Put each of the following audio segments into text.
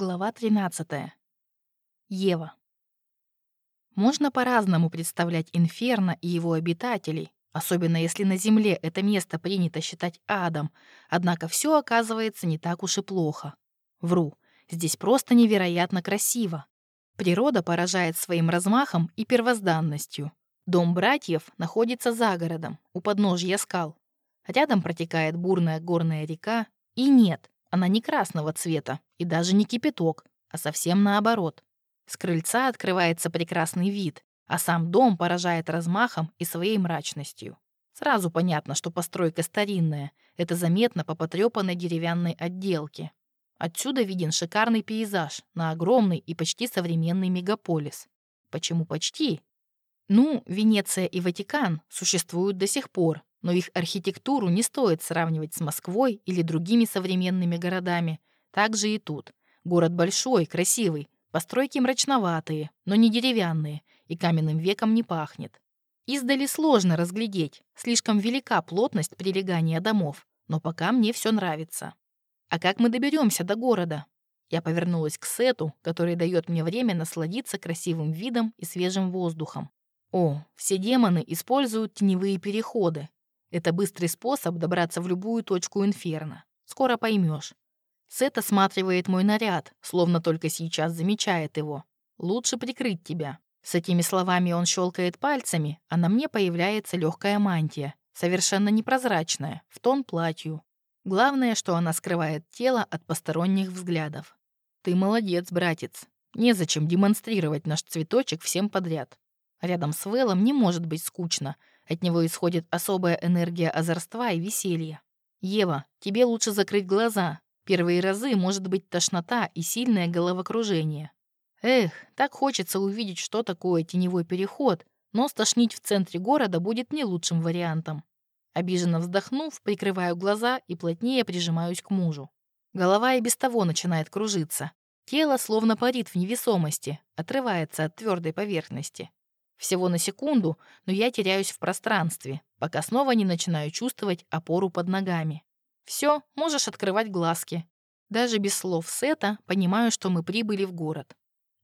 Глава 13. Ева. Можно по-разному представлять Инферно и его обитателей, особенно если на Земле это место принято считать адом, однако все оказывается не так уж и плохо. Вру, здесь просто невероятно красиво. Природа поражает своим размахом и первозданностью. Дом братьев находится за городом, у подножья скал. Рядом протекает бурная горная река, и нет, она не красного цвета и даже не кипяток, а совсем наоборот. С крыльца открывается прекрасный вид, а сам дом поражает размахом и своей мрачностью. Сразу понятно, что постройка старинная. Это заметно по потрёпанной деревянной отделке. Отсюда виден шикарный пейзаж на огромный и почти современный мегаполис. Почему почти? Ну, Венеция и Ватикан существуют до сих пор, но их архитектуру не стоит сравнивать с Москвой или другими современными городами. Так же и тут. Город большой, красивый, постройки мрачноватые, но не деревянные, и каменным веком не пахнет. Издали сложно разглядеть, слишком велика плотность прилегания домов, но пока мне все нравится. А как мы доберемся до города? Я повернулась к Сету, который дает мне время насладиться красивым видом и свежим воздухом. О, все демоны используют теневые переходы, это быстрый способ добраться в любую точку инферно. Скоро поймешь. Сет осматривает мой наряд, словно только сейчас замечает его. Лучше прикрыть тебя. С этими словами он щелкает пальцами, а на мне появляется легкая мантия, совершенно непрозрачная, в тон платью. Главное, что она скрывает тело от посторонних взглядов. Ты молодец, братец. Незачем демонстрировать наш цветочек всем подряд. Рядом с Вэллом не может быть скучно, от него исходит особая энергия озорства и веселья. Ева, тебе лучше закрыть глаза. Первые разы может быть тошнота и сильное головокружение. Эх, так хочется увидеть, что такое теневой переход, но стошнить в центре города будет не лучшим вариантом. Обиженно вздохнув, прикрываю глаза и плотнее прижимаюсь к мужу. Голова и без того начинает кружиться. Тело словно парит в невесомости, отрывается от твердой поверхности. Всего на секунду, но я теряюсь в пространстве, пока снова не начинаю чувствовать опору под ногами. Все, можешь открывать глазки. Даже без слов Сета понимаю, что мы прибыли в город.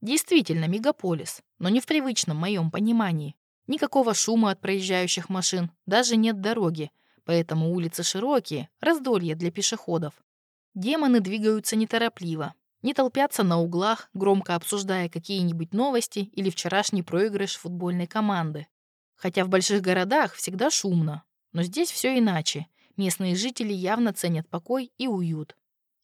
Действительно, мегаполис, но не в привычном моем понимании. Никакого шума от проезжающих машин, даже нет дороги, поэтому улицы широкие, раздолье для пешеходов. Демоны двигаются неторопливо, не толпятся на углах, громко обсуждая какие-нибудь новости или вчерашний проигрыш футбольной команды. Хотя в больших городах всегда шумно. Но здесь все иначе. Местные жители явно ценят покой и уют.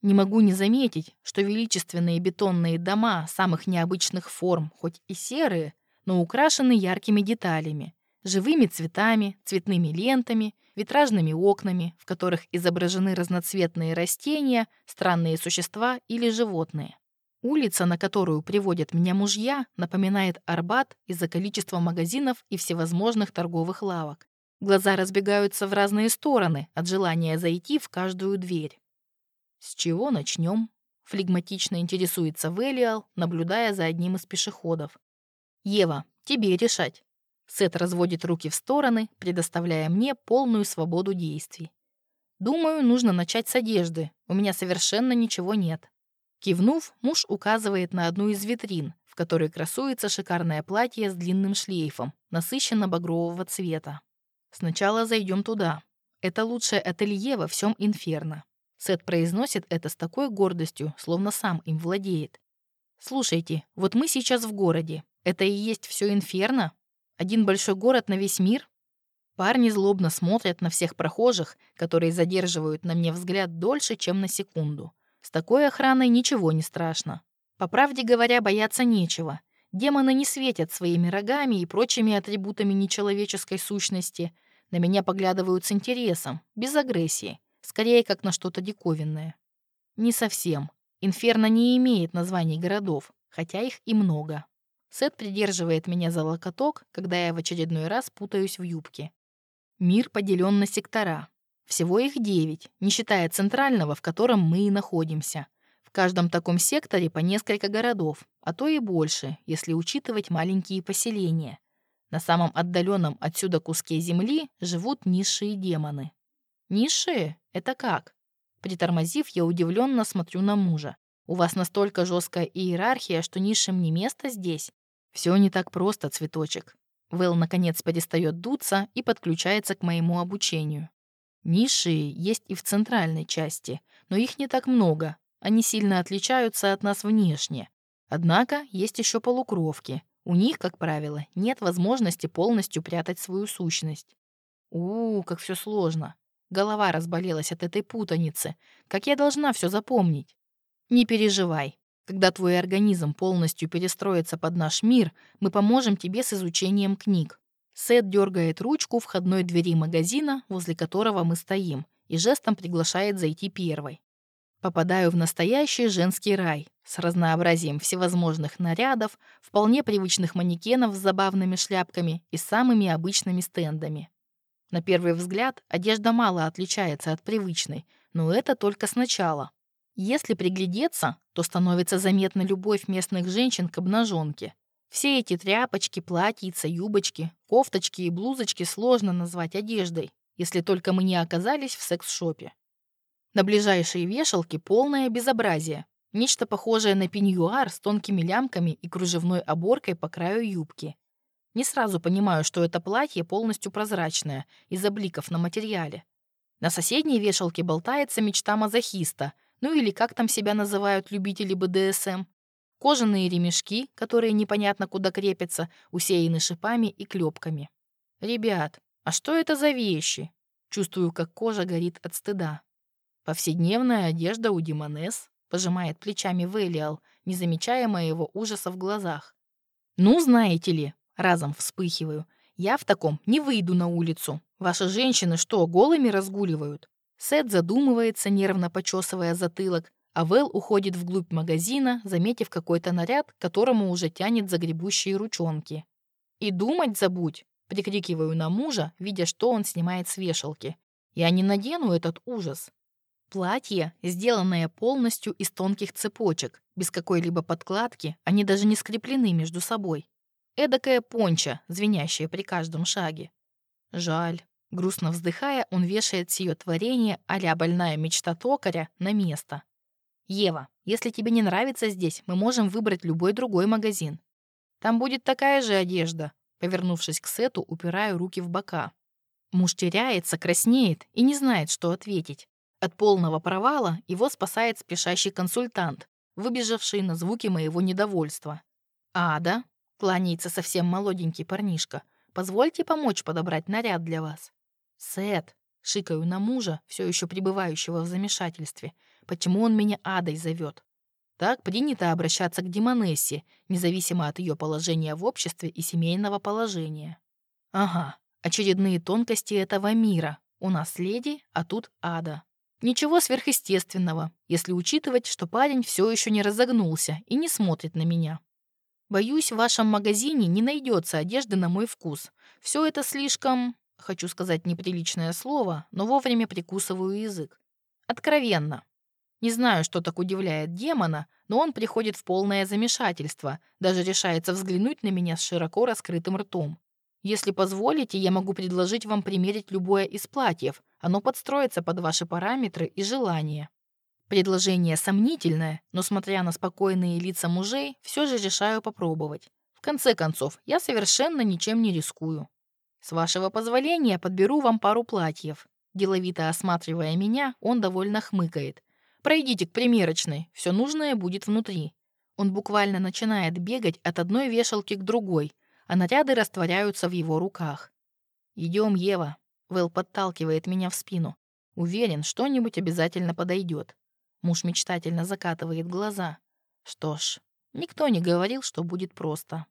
Не могу не заметить, что величественные бетонные дома самых необычных форм, хоть и серые, но украшены яркими деталями, живыми цветами, цветными лентами витражными окнами, в которых изображены разноцветные растения, странные существа или животные. Улица, на которую приводят меня мужья, напоминает Арбат из-за количества магазинов и всевозможных торговых лавок. Глаза разбегаются в разные стороны от желания зайти в каждую дверь. «С чего начнем?» — флегматично интересуется Велиал, наблюдая за одним из пешеходов. «Ева, тебе решать. Сет разводит руки в стороны, предоставляя мне полную свободу действий. Думаю, нужно начать с одежды. У меня совершенно ничего нет. Кивнув, муж указывает на одну из витрин, в которой красуется шикарное платье с длинным шлейфом, насыщенно-багрового цвета. Сначала зайдем туда. Это лучшее ателье во всем Инферно. Сет произносит это с такой гордостью, словно сам им владеет. Слушайте, вот мы сейчас в городе. Это и есть все Инферно? Один большой город на весь мир? Парни злобно смотрят на всех прохожих, которые задерживают на мне взгляд дольше, чем на секунду. С такой охраной ничего не страшно. По правде говоря, бояться нечего. Демоны не светят своими рогами и прочими атрибутами нечеловеческой сущности. На меня поглядывают с интересом, без агрессии, скорее как на что-то диковинное. Не совсем. Инферно не имеет названий городов, хотя их и много. Сет придерживает меня за локоток, когда я в очередной раз путаюсь в юбке. Мир поделен на сектора. Всего их девять, не считая центрального, в котором мы и находимся. В каждом таком секторе по несколько городов, а то и больше, если учитывать маленькие поселения. На самом отдаленном отсюда куске земли живут низшие демоны. Низшие? Это как? Притормозив, я удивленно смотрю на мужа. У вас настолько жесткая иерархия, что низшим не место здесь. Все не так просто, цветочек. Вэл, наконец, перестает дуться и подключается к моему обучению. Низшие есть и в центральной части, но их не так много. Они сильно отличаются от нас внешне. Однако есть еще полукровки. У них, как правило, нет возможности полностью прятать свою сущность. У, -у как все сложно. Голова разболелась от этой путаницы. Как я должна все запомнить? Не переживай. Когда твой организм полностью перестроится под наш мир, мы поможем тебе с изучением книг. Сет дергает ручку входной двери магазина, возле которого мы стоим, и жестом приглашает зайти первой. Попадаю в настоящий женский рай с разнообразием всевозможных нарядов, вполне привычных манекенов с забавными шляпками и самыми обычными стендами. На первый взгляд одежда мало отличается от привычной, но это только сначала. Если приглядеться, то становится заметна любовь местных женщин к обнаженке. Все эти тряпочки, платьица, юбочки, кофточки и блузочки сложно назвать одеждой, если только мы не оказались в секс-шопе. На ближайшие вешалки полное безобразие. Нечто похожее на пеньюар с тонкими лямками и кружевной оборкой по краю юбки. Не сразу понимаю, что это платье полностью прозрачное, из-за бликов на материале. На соседней вешалке болтается мечта мазохиста, ну или как там себя называют любители БДСМ. Кожаные ремешки, которые непонятно куда крепятся, усеяны шипами и клепками. Ребят, а что это за вещи? Чувствую, как кожа горит от стыда. Повседневная одежда у Димонес, пожимает плечами Велиал, не замечая моего ужаса в глазах. Ну, знаете ли, Разом вспыхиваю. Я в таком не выйду на улицу. Ваши женщины что, голыми разгуливают? Сет задумывается, нервно почесывая затылок, а Вэл уходит вглубь магазина, заметив какой-то наряд, которому уже тянет загребущие ручонки. «И думать забудь!» — прикрикиваю на мужа, видя, что он снимает с вешалки. «Я не надену этот ужас!» Платье, сделанное полностью из тонких цепочек, без какой-либо подкладки, они даже не скреплены между собой. Эдакая понча, звенящая при каждом шаге. Жаль. Грустно вздыхая, он вешает сие творение а больная мечта токаря на место. «Ева, если тебе не нравится здесь, мы можем выбрать любой другой магазин. Там будет такая же одежда». Повернувшись к Сету, упираю руки в бока. Муж теряется, краснеет и не знает, что ответить. От полного провала его спасает спешащий консультант, выбежавший на звуки моего недовольства. Ада, Кланяется совсем молоденький парнишка. Позвольте помочь подобрать наряд для вас. Сет, шикаю на мужа, все еще пребывающего в замешательстве. Почему он меня Адой зовет? Так принято обращаться к Демонессе, независимо от ее положения в обществе и семейного положения. Ага, очередные тонкости этого мира. У нас леди, а тут ада. Ничего сверхъестественного, если учитывать, что парень все еще не разогнулся и не смотрит на меня. Боюсь, в вашем магазине не найдется одежды на мой вкус. Все это слишком, хочу сказать неприличное слово, но вовремя прикусываю язык. Откровенно. Не знаю, что так удивляет демона, но он приходит в полное замешательство, даже решается взглянуть на меня с широко раскрытым ртом. Если позволите, я могу предложить вам примерить любое из платьев. Оно подстроится под ваши параметры и желания. Предложение сомнительное, но, смотря на спокойные лица мужей, все же решаю попробовать. В конце концов, я совершенно ничем не рискую. С вашего позволения подберу вам пару платьев. Деловито осматривая меня, он довольно хмыкает. Пройдите к примерочной, все нужное будет внутри. Он буквально начинает бегать от одной вешалки к другой, а наряды растворяются в его руках. Идем, Ева. Вэл подталкивает меня в спину. Уверен, что-нибудь обязательно подойдет. Муж мечтательно закатывает глаза. Что ж, никто не говорил, что будет просто.